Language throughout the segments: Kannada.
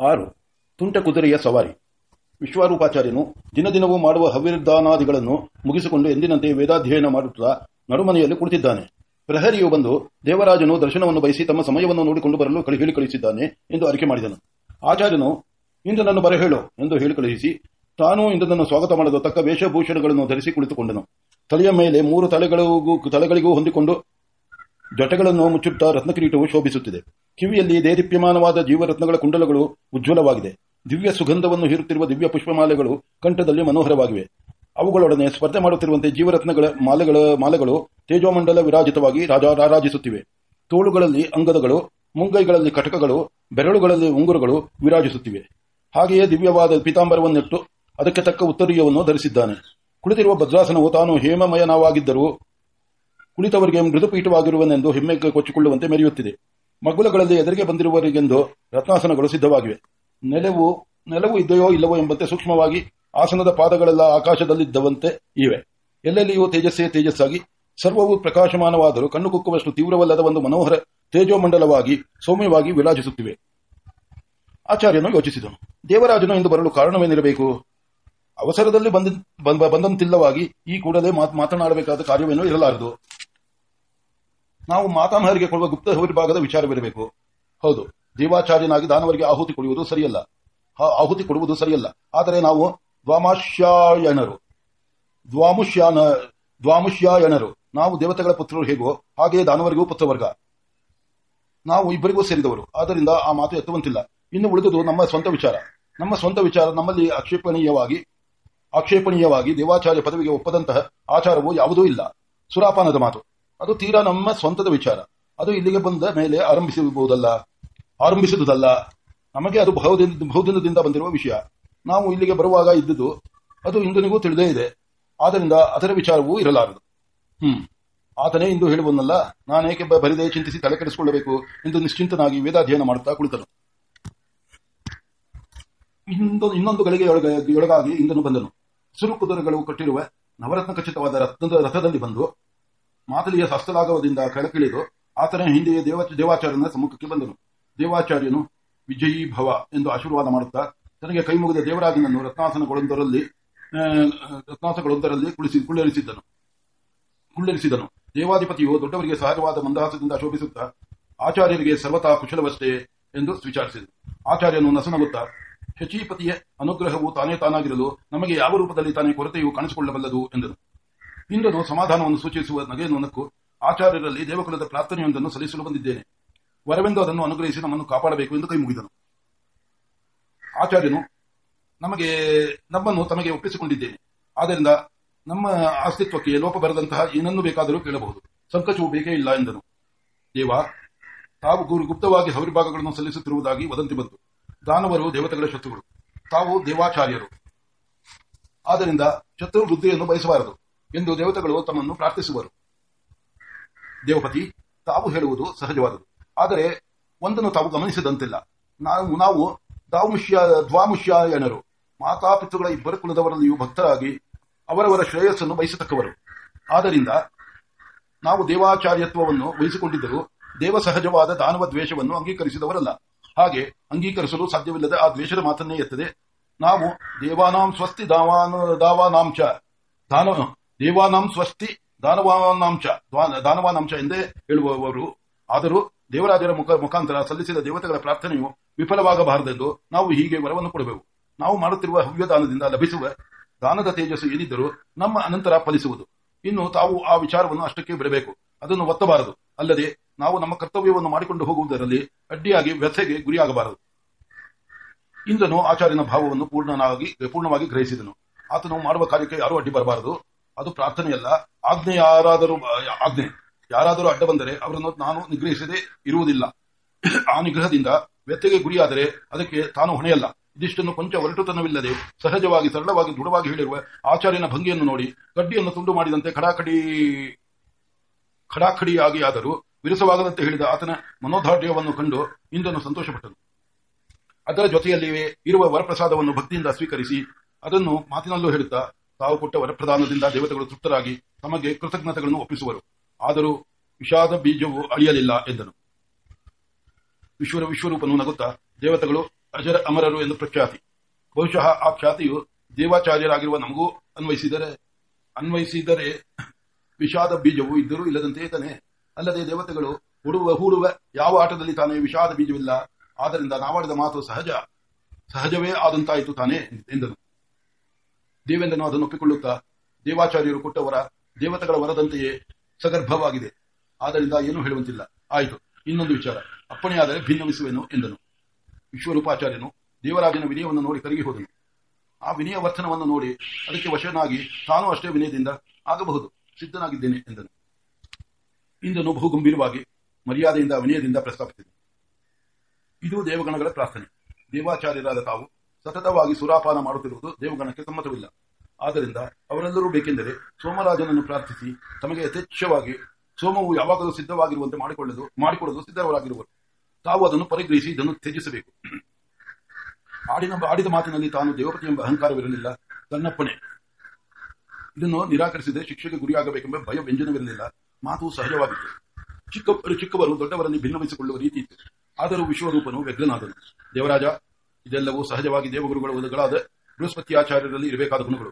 ಆರು. ತುಂಟ ಕುದುರೆಯ ಸವಾರಿ. ವಿಶ್ವರೂಪಾಚಾರ್ಯನು ದಿನದಿನವೂ ಮಾಡುವ ಹವ್ಯದಾನಾದಿಗಳನ್ನು ಮುಗಿಸಿಕೊಂಡು ಎಂದಿನಂತೆ ವೇದಾಧ್ಯಯನ ಮಾಡುತ್ತಾ ನಡುಮನೆಯಲ್ಲಿ ಕುಳಿತಿದ್ದಾನೆ. ಪ್ರಹರಿಯು ಬಂದು ದೇವರಾಜನು ದರ್ಶನವನ್ನು ಬಯಸಿ ತಮ್ಮ ಸಮಯವನ್ನು ನೋಡಿಕೊಂಡು ಬರಲು ಹೇಳಿ ಕಳುಹಿಸಿದ್ದಾನೆ ಎಂದು ಅರಿಕೆ ಮಾಡಿದನು. ಆಚಾರ್ಯನು, ಇಂದ್ರನನ್ನು ಬರಹೇಳು ಎಂದು ಹೇಳಿ ಕಳುಹಿಸಿ, ತಾನೂ ಇಂದ್ರನನ್ನು ಸ್ವಾಗತ ಮಾಡಲು ತಕ್ಕ ವೇಷಭೂಷಣಗಳನ್ನು ಧರಿಸಿ ಕುಳಿತುಕೊಂಡನು. ತಲೆಯ ಮೇಲೆ ಮೂರು ತಲೆಗಳಿಗೂ ತಲೆಗಳಿಗೂ ಹೊಂದಿಕೊಂಡು ಜಟಗಳನ್ನು ಮುಚ್ಚುತ್ತಾ ರತ್ನಕಿರೀಟವು ಶೋಭಿಸುತ್ತಿದೆ. ಕಿವಿಯಲ್ಲಿ ದೇದೀಪ್ಯಮಾನವಾದ ಜೀವರತ್ನಗಳ ಕುಂಡಲಗಳು ಉಜ್ವಲವಾಗಿದೆ. ದಿವ್ಯ ಸುಗಂಧವನ್ನು ಹೀರುತ್ತಿರುವ ದಿವ್ಯ ಪುಷ್ಪಮಾಲೆಗಳು ಕಂಠದಲ್ಲಿ ಮನೋಹರವಾಗಿವೆ. ಅವುಗಳೊಡನೆ ಸ್ಪರ್ಧೆ ಮಾಡುತ್ತಿರುವಂತೆ ಜೀವರತ್ನಗಳ ಮಾಲೆಗಳ ಮಾಲೆಗಳು ತೇಜೋಮಂಡಲ ವಿರಾಜಿತವಾಗಿ ರಾಜ ರಾರಾಜಿಸುತ್ತಿವೆ. ತೋಳುಗಳಲ್ಲಿ ಅಂಗದಗಳು, ಮುಂಗೈಗಳಲ್ಲಿ ಕಟಕಗಳು, ಬೆರಳುಗಳಲ್ಲಿ ಉಂಗುರಗಳು ವಿರಾಜಿಸುತ್ತಿವೆ. ಹಾಗೆಯೇ ದಿವ್ಯವಾದ ಪೀತಾಂಬರವನ್ನಿಟ್ಟು ಅದಕ್ಕೆ ತಕ್ಕ ಉತ್ತರೀಯವನ್ನು ಧರಿಸಿದ್ದಾನೆ. ಕುಳಿತಿರುವ ಭದ್ರಾಸನವು ತಾನು ಹೇಮಮಯನವಾಗಿದ್ದರೂ ಕುಳಿತವರಿಗೆ ಮೃದುಪೀಠವಾಗಿರುವನೆಂದು ಹೆಮ್ಮೆ ಕೊಚ್ಚಿಕೊಳ್ಳುವಂತೆ ಮೆರೆಯುತ್ತಿದೆ. ಮಗ್ಗುಲಗಳಲ್ಲಿ ಎದುರಿಗೆ ಬಂದಿರುವವರಿಗೆಂದು ರತ್ನಾಸನಗಳು ಸಿದ್ಧವಾಗಿವೆ. ನೆಲವು ನೆಲವು ಇದೆಯೋ ಇಲ್ಲವೋ ಎಂಬಂತೆ ಸೂಕ್ಷ್ಮವಾಗಿ ಆಸನದ ಪಾದಗಳೆಲ್ಲ ಆಕಾಶದಲ್ಲಿದ್ದವಂತೆ ಇವೆ. ಎಲ್ಲೆಲ್ಲಿಯೂ ತೇಜಸ್ಸೇ ತೇಜಸ್ಸಾಗಿ, ಸರ್ವವು ಪ್ರಕಾಶಮಾನವಾದರೂ ಕಣ್ಣು ಕುಕ್ಕುವಷ್ಟು ತೀವ್ರವಲ್ಲದ ಒಂದು ಮನೋಹರ ತೇಜೋಮಂಡಲವಾಗಿ ಸೌಮ್ಯವಾಗಿ ವಿರಾಜಿಸುತ್ತಿವೆ. ಆಚಾರ್ಯನು ಯೋಚಿಸಿದನು. ದೇವರಾಜನು ಎಂದು ಬರಲು ಕಾರಣವೇನಿರಬೇಕು? ಅವಸರದಲ್ಲಿ ಬಂದ ಬಂದ- ಬಂದಂತಿಲ್ಲವಾಗಿ ಈ ಕೂಡಲೇ ಮಾತ್- ಮಾತನಾಡಬೇಕಾದ ಕಾರ್ಯವೇನೂ ಇರಲಾರದು. ನಾವು ಮಾತಾಮಹರಿಗೆ ಕೊಡುವ ಗುಪ್ತ ವಿಭಾಗದ ವಿಚಾರವಿರಬೇಕು. ಹೌದು ದೇವಾಚಾರ್ಯನಾಗಿ ದಾನವರಿಗೆ ಆಹುತಿ ಕೊಡುವುದು ಸರಿಯಲ್ಲ. ಆಹುತಿ ಕೊಡುವುದು ಸರಿಯಲ್ಲ. ಆದರೆ ನಾವು ದ್ವಾಮಾಶ್ಯಾಯನರು ದ್ವಾಮುಷ್ಯಾನ ದ್ವಾಮುಷ್ಯಾಯಣರು ನಾವು ದೇವತೆಗಳ ಪುತ್ರರು ಹೇಗೋ, ಹಾಗೆಯೇ ದಾನವರಿಗೂ ಪುತ್ರವರ್ಗ. ನಾವು ಇಬ್ಬರಿಗೂ ಸೇರಿದವರು. ಆದ್ದರಿಂದ ಆ ಮಾತು ಎತ್ತುವಂತಿಲ್ಲ. ಇನ್ನು ಉಳಿದುದು ನಮ್ಮ ಸ್ವಂತ ವಿಚಾರ. ನಮ್ಮ ಸ್ವಂತ ವಿಚಾರ ನಮ್ಮಲ್ಲಿ ಆಕ್ಷೇಪಣೀಯವಾಗಿ ಆಕ್ಷೇಪಣೀಯವಾಗಿ ದೇವಾಚಾರ್ಯ ಪದವಿಗೆ ಒಪ್ಪದಂತಹ ಆಚಾರವು ಯಾವುದೂ ಇಲ್ಲ. ಸುರಾಪಾನದ ಮಾತು. ಅದು ತೀರಾ ನಮ್ಮ ಸ್ವಂತದ ವಿಚಾರ. ಅದು ಇಲ್ಲಿಗೆ ಬಂದ ಮೇಲೆ ಆರಂಭಿಸಬಹುದಲ್ಲ? ಆರಂಭಿಸುವುದಲ್ಲ. ನಮಗೆ ಅದು ಬಹುದಿನ ಬಹುದಿನದಿಂದ ಬಂದಿರುವ ವಿಷಯ. ನಾವು ಇಲ್ಲಿಗೆ ಬರುವಾಗ ಇದ್ದುದು, ಅದು ಇಂದನಿಗೂ ತಿಳಿದೇ ಇದೆ. ಆದ್ದರಿಂದ ಅದರ ವಿಚಾರವೂ ಇರಲಾರದು. ಹ್ಮ್. ಆತನೇ ಇಂದು ಹೇಳುವನ್ನಲ್ಲ ನಾನೇಕೆ ಬರಿದೇ ಚಿಂತಿಸಿ ತಲೆ ಕೆಡಿಸಿಕೊಳ್ಳಬೇಕು ಎಂದು ನಿಶ್ಚಿಂತನಾಗಿ ವೇದಾಧ್ಯಯನ ಮಾಡುತ್ತಾ ಕುಳಿತನು. ಇನ್ನೊಂದು ಗಳಿಗೆ ಒಳಗ- ಒಳಗಾಗಿ ಇಂದನು ಬಂದನು. ಸುರು ಕುದುರೆಗಳು ಕಟ್ಟಿರುವ ನವರತ್ನ ಖಚಿತವಾದ ರಥದಲ್ಲಿ ಬಂದು ಮಾತಲಿಯ ಹಸ್ತಲಾಘವದಿಂದ ಕೆಳಕಿಳಿದು ಆತನ ಹಿಂದೆಯೇ ದೇವ ದೇವಾಚಾರ್ಯನ ಸಮ್ಮುಖಕ್ಕೆ ಬಂದನು. ದೇವಾಚಾರ್ಯನು ವಿಜಯೀ ಭವ ಎಂದು ಆಶೀರ್ವಾದ ಮಾಡುತ್ತಾ ತನಗೆ ಕೈ ಮುಗಿದ ದೇವರಾಜನನ್ನು ರತ್ನಾಸನಗಳೊಂದರಲ್ಲಿ ಆ, ರತ್ನಾಸಗಳೊಂದರಲ್ಲಿ ಕುಳಿಸಿ ಕುಳ್ಳರಿಸಿದ್ದನು. ಕುಳ್ಳರಿಸಿದನು. ದೇವಾಧಿಪತಿಯು ದೊಡ್ಡವರಿಗೆ ಸಹಜವಾದ ಮಂದಹಾಸದಿಂದ ಶೋಭಿಸುತ್ತಾ ಆಚಾರ್ಯರಿಗೆ ಸರ್ವತಾ ಕುಶಲವಷ್ಟೇ ಎಂದು ವಿಚಾರಿಸಿದನು ಆಚಾರ್ಯನು ನಸನಗುತ್ತಾ ಶಚೀಪತಿಯ ಅನುಗ್ರಹವು ತಾನೇ ತಾನಾಗಿರಲು ನಮಗೆ ಯಾವ ರೂಪದಲ್ಲಿ ತಾನೇ ಕೊರತೆಯು ಕಾಣಿಸಿಕೊಳ್ಳಬಲ್ಲದು ಎಂದನು. ಇಂದ್ರನು ಸಮಾಧಾನವನ್ನು ಸೂಚಿಸುವ ನಗೆಯನ್ನಕ್ಕೂ ನಕ್ಕು ಆಚಾರ್ಯರಲ್ಲಿ ದೇವಕುಲದ ಪ್ರಾರ್ಥನೆಯೊಂದನ್ನು ಸಲ್ಲಿಸಲು ಬಂದಿದ್ದೇನೆ. ವರವೆಂದು ಅದನ್ನು ಅನುಗ್ರಹಿಸಿ ನಮ್ಮನ್ನು ಕಾಪಾಡಬೇಕು ಎಂದು ಕೈ ಮುಗಿದನು. ಆಚಾರ್ಯನು, ನಮಗೆ, ನಮ್ಮನ್ನು ತಮಗೆ ಒಪ್ಪಿಸಿಕೊಂಡಿದ್ದೇನೆ. ಆದ್ದರಿಂದ ನಮ್ಮ ಅಸ್ತಿತ್ವಕ್ಕೆ ಲೋಪ ಬರದಂತಹ ಏನನ್ನು ಬೇಕಾದರೂ ಕೇಳಬಹುದು. ಸಂಕಚವು ಬೇಕೇ ಇಲ್ಲ ಎಂದನು. ದೇವ, ತಾವು ಗುರು ಗುಪ್ತವಾಗಿ ಹವಿರ್ಭಾಗಗಳನ್ನು ಸಲ್ಲಿಸುತ್ತಿರುವುದಾಗಿ ವದಂತಿ ಬಂತು. ದಾನವರು ದೇವತೆಗಳ ಶತ್ರುಗಳು. ತಾವು ದೇವಾಚಾರ್ಯರು. ಆದ್ದರಿಂದ ಶತ್ರು ವೃದ್ಧಿಯನ್ನು ಬಯಸಬಾರದು. ಎಂದು ದೇವತೆಗಳು ತಮ್ಮನ್ನು ಪ್ರಾರ್ಥಿಸುವರು. ದೇವಪತಿ, ತಾವು ಹೇಳುವುದು ಸಹಜವಾದುದು. ಆದರೆ ಒಂದನ್ನು ತಾವು ಗಮನಿಸಿದಂತಿಲ್ಲ. ನಾವು ನಾವು ದಾಮುಷ್ಯ, ದ್ವಾಮುಷ್ಯಾಯನರು. ಮಾತಾಪಿತೃಗಳ ಇಬ್ಬರ ಕುಲದವರಲ್ಲಿಯೂ ಭಕ್ತರಾಗಿ ಅವರವರ ಶ್ರೇಯಸ್ಸನ್ನು ಬಯಸತಕ್ಕವರು. ಆದ್ದರಿಂದ ನಾವು ದೇವಾಚಾರ್ಯತ್ವವನ್ನು ವಹಿಸಿಕೊಂಡಿದ್ದರೂ ದೇವ ಸಹಜವಾದ ದಾನವ ದ್ವೇಷವನ್ನು ಅಂಗೀಕರಿಸಿದವರಲ್ಲ. ಹಾಗೆ ಅಂಗೀಕರಿಸಲು ಸಾಧ್ಯವಿಲ್ಲದ ಆ ದ್ವೇಷದ ಮಾತನ್ನೇ ಎತ್ತದೆ. ನಾವು ದೇವಾನಾಂ ಸ್ವಸ್ತಿ ದಾವಾನ, ದಾವಾನಾಂಚ. ದಾನ ದೇವಾನಾಂ ಸ್ವಸ್ತಿ ದಾನವಾನಾಂಶ ದಾನವಾನಾಂಶ ಎಂದೇ ಹೇಳುವವರು. ಆದರೂ ದೇವರಾಜರ ಮುಖ, ಮುಖಾಂತರ ಸಲ್ಲಿಸಿದ ದೇವತೆಗಳ ಪ್ರಾರ್ಥನೆಯು ವಿಫಲವಾಗಬಾರದೆಂದು ನಾವು ಹೀಗೆ ವರವನ್ನು ಕೊಡಬೇಕು ನಾವು ಮಾಡುತ್ತಿರುವ ಹವ್ಯದಾನದಿಂದ ಲಭಿಸುವ ದಾನದ ತೇಜಸ್ಸು ಏನಿದ್ದರೂ ನಮ್ಮ ಅನಂತರ ಫಲಿಸುವುದು. ಇನ್ನು ತಾವು ಆ ವಿಚಾರವನ್ನು ಅಷ್ಟಕ್ಕೆ ಬಿಡಬೇಕು. ಅದನ್ನು ಒತ್ತಬಾರದು. ಅಲ್ಲದೆ ನಾವು ನಮ್ಮ ಕರ್ತವ್ಯವನ್ನು ಮಾಡಿಕೊಂಡು ಹೋಗುವುದರಲ್ಲಿ ಅಡ್ಡಿಯಾಗಿ ವ್ಯಥೆಗೆ ಗುರಿಯಾಗಬಾರದು. ಇಂದ್ರನು ಆಚಾರ್ಯನ ಭಾವವನ್ನು ಪೂರ್ಣನಾಗಿ, ಪೂರ್ಣವಾಗಿ ಗ್ರಹಿಸಿದನು. ಆತನು ಮಾಡುವ ಕಾರ್ಯಕ್ಕೆ ಯಾರೂ ಅಡ್ಡಿ ಬರಬಾರದು ಅದು ಪ್ರಾರ್ಥನೆಯಲ್ಲ. ಆಜ್ಞೆ ಯಾರಾದರೂ ಆಜ್ಞೆ. ಯಾರಾದರೂ ಅಡ್ಡ ಬಂದರೆ ಅವರನ್ನು ನಾನು ನಿಗ್ರಹಿಸದೆ ಇರುವುದಿಲ್ಲ. ಆ ನಿಗ್ರಹದಿಂದ ವ್ಯತ್ಯೆಗೆ ಗುರಿಯಾದರೆ ಅದಕ್ಕೆ ತಾನು ಹೊಣೆಯಲ್ಲ. ಇದಿಷ್ಟನ್ನು ಕೊಂಚ ಒರಟುತನವಿಲ್ಲದೆ, ಸಹಜವಾಗಿ, ಸರಳವಾಗಿ, ದೃಢವಾಗಿ ಹೇಳಿರುವ ಆಚಾರ್ಯನ ಭಂಗಿಯನ್ನು ನೋಡಿ, ಗಡ್ಡಿಯನ್ನು ತುಂಡು ಮಾಡಿದಂತೆ ಖಡಾಖಡಿ ಖಡಾಖಡಿಯಾಗಿ ಆದರೂ ವಿರಸವಾಗದಂತೆ ಹೇಳಿದ ಆತನ ಮನೋಧಾರ್ಢ್ಯವನ್ನು ಕಂಡು ಇಂದನು ಸಂತೋಷಪಟ್ಟನು. ಅದರ ಜೊತೆಯಲ್ಲಿಯೇ ಇರುವ ವರಪ್ರಸಾದವನ್ನು ಭಕ್ತಿಯಿಂದ ಸ್ವೀಕರಿಸಿ, ಅದನ್ನು ಮಾತಿನಲ್ಲೂ ಹೇಳುತ್ತಾ ತಾವು ಕೊಟ್ಟ ವರಪ್ರದಾನದಿಂದ ದೇವತೆಗಳು ತೃಪ್ತರಾಗಿ ತಮಗೆ ಕೃತಜ್ಞತೆಗಳನ್ನು ಒಪ್ಪಿಸುವರು. ಆದರೂ ವಿಷಾದ ಬೀಜವು ಅಳಿಯಲಿಲ್ಲ ಎಂದನು. ವಿಶ್ವರ ವಿಶ್ವರೂಪನು ನಗುತ್ತಾ, ದೇವತೆಗಳು ಅಜರ ಅಮರರು ಎಂದು ಪ್ರಖ್ಯಾತಿ. ಬಹುಶಃ ಆ ಖ್ಯಾತಿಯು ದೇವಾಚಾರ್ಯರಾಗಿರುವ ನಮಗೂ ಅನ್ವಯಿಸಿದರೆ ಅನ್ವಯಿಸಿದರೆ ವಿಷಾದ ಬೀಜವು ಇದ್ದರೂ ಇಲ್ಲದಂತೆ ತಾನೆ. ಅಲ್ಲದೆ ದೇವತೆಗಳು ಹುಡುವ ಹೂಡುವ ಯಾವ ಆಟದಲ್ಲಿ ತಾನೇ ವಿಷಾದ ಬೀಜವಿಲ್ಲ. ಆದ್ದರಿಂದ ನಾವಾಡಿದ ಮಾತು ಸಹಜ, ಸಹಜವೇ ಆದಂತಾಯಿತು ತಾನೇ ಎಂದನು. ದೇವೇಂದ್ರನು ಅದನ್ನು ಒಪ್ಪಿಕೊಳ್ಳುತ್ತಾ, ದೇವಾಚಾರ್ಯರು ಕೊಟ್ಟವರ ದೇವತೆಗಳ ವರದಂತೆಯೇ ಸಗರ್ಭವಾಗಿದೆ. ಆದ್ದರಿಂದ ಏನೂ ಹೇಳುವಂತಿಲ್ಲ. ಆಯಿತು, ಇನ್ನೊಂದು ವಿಚಾರ. ಅಪ್ಪಣೆಯಾದರೆ ಭಿನ್ನವಿಸುವೆನು ಎಂದನು. ವಿಶ್ವರೂಪಾಚಾರ್ಯನು ದೇವರಾಜನ ವಿನಯವನ್ನು ನೋಡಿ ಕರಗಿ ಹೋದನು. ಆ ವಿನಯ ವರ್ತನವನ್ನು ನೋಡಿ ಅದಕ್ಕೆ ವಶನಾಗಿ ತಾನು ಅಷ್ಟೇ ವಿನಯದಿಂದ ಆಗಬಹುದು, ಸಿದ್ಧನಾಗಿದ್ದೇನೆ ಎಂದನು. ಇಂದನು ಬಹು ಗಂಭೀರವಾಗಿ ಮರ್ಯಾದೆಯಿಂದ ವಿನಯದಿಂದ ಪ್ರಸ್ತಾಪಿಸಿದನು. ಇದು ದೇವಗಣಗಳ ಪ್ರಾರ್ಥನೆ. ದೇವಾಚಾರ್ಯರಾದ ತಾವು ಸತತವಾಗಿ ಸುರಾಪಾನ ಮಾಡುತ್ತಿರುವುದು ದೇವಗಣಕ್ಕೆ ಸಮ್ಮತವಿಲ್ಲ. ಆದ್ದರಿಂದ ಅವರೆಲ್ಲರೂ ಬೇಕೆಂದರೆ ಸೋಮರಾಜನನ್ನು ಪ್ರಾರ್ಥಿಸಿ, ತಮಗೆ ಯಥೇಚ್ಛವಾಗಿ ಸೋಮವು ಯಾವಾಗಲೂ ಸಿದ್ಧವಾಗಿರುವಂತೆ ಮಾಡಿಕೊಳ್ಳಲು ಮಾಡಿಕೊಳ್ಳಲು ಸಿದ್ಧರಾಗಿರುವರು. ತಾವು ಅದನ್ನು ಪರಿಗ್ರಹಿಸಿ ಇದನ್ನು ತ್ಯಜಿಸಬೇಕು. ಆಡಿನ, ಆಡಿದ ಮಾತಿನಲ್ಲಿ ತಾನು ದೇವಪತಿ ಎಂಬ ಅಹಂಕಾರವಿರಲಿಲ್ಲ. ತನ್ನಪ್ಪಣೆ. ಇದನ್ನು ನಿರಾಕರಿಸಿದರೆ ಶಿಕ್ಷೆಗೆ ಗುರಿಯಾಗಬೇಕೆಂಬ ಭಯ ವ್ಯಂಜನವಿರಲಿಲ್ಲ. ಮಾತು ಸಹಜವಾಗಿತ್ತು. ಚಿಕ್ಕ ಚಿಕ್ಕವರು ದೊಡ್ಡವರನ್ನು ಭಿನ್ನವಿಸಿಕೊಳ್ಳುವ ರೀತಿ ಇತ್ತು. ಆದರೂ ವಿಶ್ವರೂಪನು ವ್ಯಗ್ರನಾದನು. ದೇವರಾಜ ಇದೆಲ್ಲವೂ ಸಹಜವಾಗಿ ದೇವಗುರುಗಳ ಬೃಹಸ್ಪತಿ ಆಚಾರ್ಯರಲ್ಲಿ ಇರಬೇಕಾದ ಗುಣಗಳು.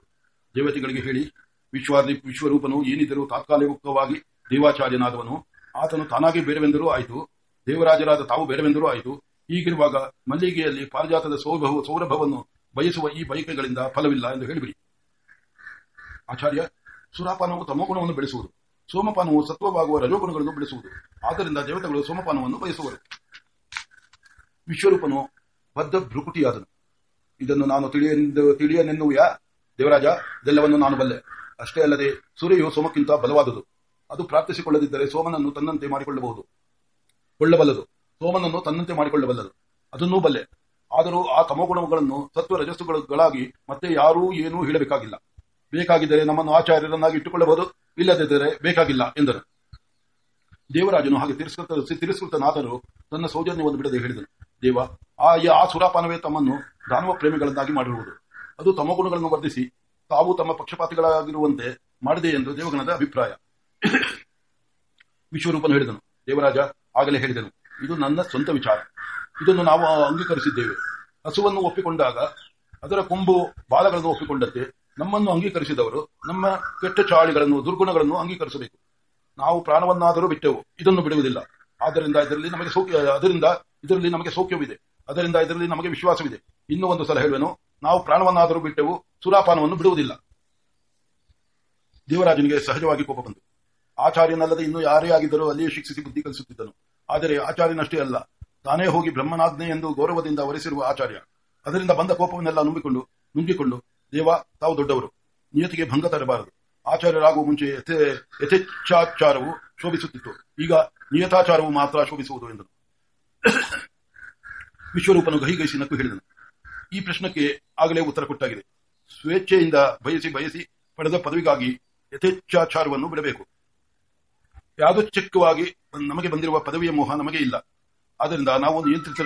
ದೇವತೆಗಳಿಗೆ ಹೇಳಿ, ವಿಶ್ವಾದಿ, ವಿಶ್ವರೂಪನು ಏನಿದ್ದರೂ ತಾತ್ಕಾಲಿಕವಾಗಿ ದೇವಾಚಾರ್ಯನಾದವನು. ಆತನು ತಾನಾಗಿ ಬೇರೆವೆಂದರೂ ಆಯಿತು. ದೇವರಾಜರಾದ ತಾವು ಬೇರೆವೆಂದರೂ ಆಯಿತು. ಹೀಗಿರುವಾಗ ಮಲ್ಲಿಗೆಯಲ್ಲಿ ಪಾರಿಜಾತದ ಸೌರಭವು ಸೌರಭವನ್ನು ಬಯಸುವ ಈ ಬಯಕೆಗಳಿಂದ ಫಲವಿಲ್ಲ ಎಂದು ಹೇಳಿಬಿಡಿ. ಆಚಾರ್ಯ, ಸುರಾಪಾನವು ತಮೋಗುಣವನ್ನು ಬೆಳೆಸುವುದು. ಸೋಮಪಾನವು ಸತ್ವವಾಗುವ ರಜೋಗುಣಗಳನ್ನು ಬೆಳೆಸುವುದು. ಆದ್ದರಿಂದ ದೇವತೆಗಳು ಸೋಮಪಾನವನ್ನು ಬಯಸುವರು. ವಿಶ್ವರೂಪನು ಬದ್ಧ ಭ್ರೂಕುಟಿಯಾದನು ಇದನ್ನು ನಾನು ತಿಳಿಯೆಂದು ತಿಳಿಯನೆನ್ನುವೆಯಾ? ದೇವರಾಜ, ಇದೆಲ್ಲವನ್ನು ನಾನು ಬಲ್ಲೆ. ಅಷ್ಟೇ ಅಲ್ಲದೆ ಸೂರ್ಯವು ಸೋಮಕ್ಕಿಂತ ಬಲವಾದುದು. ಅದು ಪ್ರಾರ್ಥಿಸಿಕೊಳ್ಳದಿದ್ದರೆ ಸೋಮನನ್ನು ತನ್ನಂತೆ ಮಾಡಿಕೊಳ್ಳಬಹುದು. ಕೊಳ್ಳಬಲ್ಲದು. ಸೋಮನನ್ನು ತನ್ನಂತೆ ಮಾಡಿಕೊಳ್ಳಬಲ್ಲದು. ಅದನ್ನೂ ಬಲ್ಲೆ. ಆದರೂ ಆ ತಮೋಗುಣಗಳನ್ನು ಸತ್ವ ರಜಸ್ಸುಗಳಾಗಿ ಮತ್ತೆ ಯಾರೂ ಏನೂ ಹೇಳಬೇಕಾಗಿಲ್ಲ. ಬೇಕಾಗಿದ್ದರೆ ನಮ್ಮನ್ನು ಆಚಾರ್ಯರನ್ನಾಗಿ ಇಟ್ಟುಕೊಳ್ಳಬಹುದು, ಇಲ್ಲದಿದ್ದರೆ ಬೇಕಾಗಿಲ್ಲ, ಎಂದರು. ದೇವರಾಜನು ಹಾಗೆ ತಿರಸ್ಕೃತ, ತಿರಸ್ಕೃತನಾದರೂ ತನ್ನ ಸೌಜನ್ಯವನ್ನು ಬಿಡದೆ ಹೇಳಿದನು. ದೇವ, ಆ ಆ ಸುರಾಪಾನವೇ ತಮ್ಮನ್ನು ದಾನವ ಪ್ರೇಮಿಗಳನ್ನಾಗಿ ಮಾಡಿರುವುದು. ಅದು ತಮ್ಮ ಗುಣಗಳನ್ನು ವರ್ಧಿಸಿ, ತಾವು ತಮ್ಮ ಪಕ್ಷಪಾತಿಗಳಾಗಿರುವಂತೆ ಮಾಡಿದೆ ಎಂದು ದೇವಗಣದ ಅಭಿಪ್ರಾಯ. ವಿಶ್ವರೂಪನು ಹೇಳಿದನು. ದೇವರಾಜ, ಆಗಲೇ ಹೇಳಿದನು. ಇದು ನನ್ನ ಸ್ವಂತ ವಿಚಾರ. ಇದನ್ನು ನಾವು ಅಂಗೀಕರಿಸಿದ್ದೇವೆ. ಹಸುವನ್ನು ಒಪ್ಪಿಕೊಂಡಾಗ, ಅದರ ಕೊಂಬು ಬಾಲಗಳನ್ನು ಒಪ್ಪಿಕೊಂಡಂತೆ ನಮ್ಮನ್ನು ಅಂಗೀಕರಿಸಿದವರು ನಮ್ಮ ಕೆಟ್ಟ ಚಾಳಿಗಳನ್ನು, ದುರ್ಗುಣಗಳನ್ನು ಅಂಗೀಕರಿಸಬೇಕು. ನಾವು ಪ್ರಾಣವನ್ನಾದರೂ ಬಿಟ್ಟೆವು. ಇದನ್ನು ಬಿಡುವುದಿಲ್ಲ. ಆದ್ದರಿಂದ ಇದರಲ್ಲಿ ನಮಗೆ ಸೌಖ್ಯ, ಅದರಿಂದ ಇದರಲ್ಲಿ ನಮಗೆ ಸೌಖ್ಯವಿದೆ. ಅದರಿಂದ ಇದರಲ್ಲಿ ನಮಗೆ ವಿಶ್ವಾಸವಿದೆ. ಇನ್ನೂ ಒಂದು ಸಲ ಹೇಳುವೆನು, ನಾವು ಪ್ರಾಣವನ್ನಾದರೂ ಬಿಟ್ಟೆವು, ಸುರಾಪಾನವನ್ನು ಬಿಡುವುದಿಲ್ಲ. ದೇವರಾಜನಿಗೆ ಸಹಜವಾಗಿ ಕೋಪ ಬಂತು. ಆಚಾರ್ಯನಲ್ಲದೆ ಇನ್ನು ಯಾರೇ ಆಗಿದ್ದರೂ ಅಲ್ಲಿಯೇ ಶಿಕ್ಷಿಸಿ ಬುದ್ಧಿ ಕಲಿಸುತ್ತಿದ್ದನು. ಆದರೆ ಆಚಾರ್ಯನಷ್ಟೇ ಅಲ್ಲ, ತಾನೇ ಹೋಗಿ ಬ್ರಹ್ಮನಾಜ್ಞೆ ಎಂದು ಗೌರವದಿಂದ ವರೆಸಿರುವ ಆಚಾರ್ಯ. ಅದರಿಂದ ಬಂದ ಕೋಪವನ್ನೆಲ್ಲ ನುಂಬಿಕೊಂಡು ನುಂಗಿಕೊಂಡು, ದೇವ, ತಾವು ದೊಡ್ಡವರು, ನಿಯತಿಗೆ ಭಂಗ ತರಬಾರದು. ಆಚಾರ್ಯರಾಗುವ ಮುಂಚೆ ಯಥೇಚ್ಛಾಚಾರವು ಶೋಭಿಸುತ್ತಿತ್ತು. ಈಗ ನಿಯತಾಚಾರವು ಮಾತ್ರ ಶೋಭಿಸುವುದು ಎಂದರು ವಿಶ್ವರೂಪನು ಗಹಿಗಹಿಸಿ ನಕ್ಕು ಹೇಳಿದನು. ಈ ಪ್ರಶ್ನಕ್ಕೆ ಆಗಲೇ ಉತ್ತರ ಕೊಟ್ಟಾಗಿದೆ. ಸ್ವೇಚ್ಛೆಯಿಂದ ಬಯಸಿ ಬಯಸಿ ಪಡೆದ ಪದವಿಗಾಗಿ ಯಥೇಚ್ಛಾಚಾರವನ್ನು ಬಿಡಬೇಕು. ಯಾದೃಚ್ಛಿಕವಾಗಿ ನಮಗೆ ಬಂದಿರುವ ಪದವಿಯ ಮೋಹ ನಮಗೆ ಇಲ್ಲ. ಆದ್ದರಿಂದ ನಾವು ನಿಯಂತ್ರಿಸ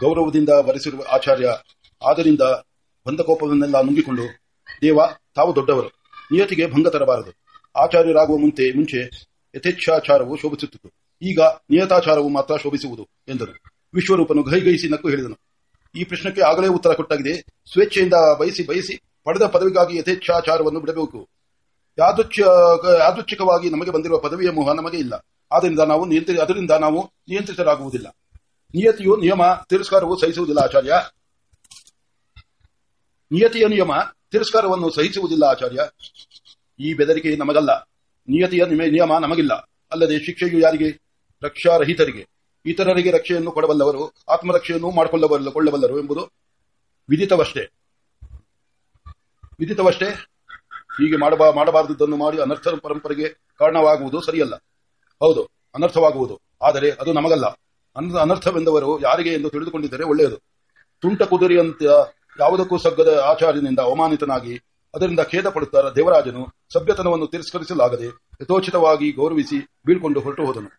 ಗೌರವದಿಂದ ಬರೆಸಿರುವ ಆಚಾರ್ಯ ಆದ್ದರಿಂದ ಬಂದ ಕೋಪವನ್ನೆಲ್ಲ ನುಂಗಿಕೊಂಡು ದೇವ ತಾವು ದೊಡ್ಡವರು, ನಿಯತಿಗೆ ಭಂಗ ತರಬಾರದು. ಆಚಾರ್ಯರಾಗುವ ಮುಂತೆ ಮುಂಚೆ ಯಥೇಚ್ಛಾಚಾರವು ಶೋಭಿಸುತ್ತಿತ್ತು. ಈಗ ನಿಯತಾಚಾರವು ಮಾತ್ರ ಶೋಭಿಸುವುದು ಎಂದರು. ವಿಶ್ವರೂಪನು ಗೈಗೈಸಿ ನಕ್ಕು ಹೇಳಿದನು. ಈ ಪ್ರಶ್ನಕ್ಕೆ ಆಗಲೇ ಉತ್ತರ ಕೊಟ್ಟಾಗಿದೆ. ಸ್ವೇಚ್ಛೆಯಿಂದ ಬಯಸಿ ಬಯಸಿ ಪಡೆದ ಪದವಿಗಾಗಿ ಯಥೇಚ್ಛಾಚಾರವನ್ನು ಬಿಡಬೇಕು. ಯಾದೃಚ್ಛಿಕವಾಗಿ ನಮಗೆ ಬಂದಿರುವ ಪದವಿಯ ಮೋಹ ನಮಗೆ ಇಲ್ಲ. ಆದ್ದರಿಂದ ನಾವು ಅದರಿಂದ ನಾವು ನಿಯಂತ್ರಿತರಾಗುವುದಿಲ್ಲ. ನಿಯತಿಯು ನಿಯಮ, ತಿರಸ್ಕಾರವು ಸಹಿಸುವುದಿಲ್ಲ, ಆಚಾರ್ಯ. ನಿಯತಿಯ ನಿಯಮ, ತಿರಸ್ಕಾರವನ್ನು ಸಹಿಸುವುದಿಲ್ಲ, ಆಚಾರ್ಯ. ಈ ಬೆದರಿಕೆ ನಮಗಲ್ಲ. ನಿಯತಿಯ ನಿಯಮ ನಮಗಿಲ್ಲ. ಅಲ್ಲದೆ ಶಿಕ್ಷೆಯು ಯಾರಿಗೆ? ರಕ್ಷಾರಹಿತರಿಗೆ. ಇತರರಿಗೆ ರಕ್ಷೆಯನ್ನು ಕೊಡಬಲ್ಲವರು, ಆತ್ಮರಕ್ಷೆಯನ್ನು ಮಾಡಿಕೊಳ್ಳಬಲ್ಲ ಕೊಳ್ಳಬಲ್ಲರು ಎಂಬುದು ವಿದಿತವಷ್ಟೇ ವಿದಿತವಷ್ಟೇ ಹೀಗೆ ಮಾಡಬಾ ಮಾಡಬಾರದುದನ್ನು ಮಾಡಿ ಅನರ್ಥ ಪರಂಪರೆಗೆ ಕಾರಣವಾಗುವುದು ಸರಿಯಲ್ಲ. ಹೌದು, ಅನರ್ಥವಾಗುವುದು. ಆದರೆ ಅದು ನಮಗಲ್ಲ. ಅನರ್ಥವೆಂದವರು ಯಾರಿಗೆ ಎಂದು ತಿಳಿದುಕೊಂಡಿದ್ದರೆ ಒಳ್ಳೆಯದು. ತುಂಟ ಕುದುರೆಯಂತ ಯಾವುದಕ್ಕೂ ಸಗ್ಗದ ಆಚಾರ್ಯನಿಂದ ಅವಮಾನಿತನಾಗಿ ಅದರಿಂದ ಖೇದ ಪಡುತ್ತಾ ದೇವರಾಜನು ಸಭ್ಯತನವನ್ನು ತಿರಸ್ಕರಿಸಲಾಗದೆ ಯಥೋಚಿತವಾಗಿ ಗೌರವಿಸಿ ಬೀಳ್ಕೊಂಡು ಹೊರಟು ಹೋದನು.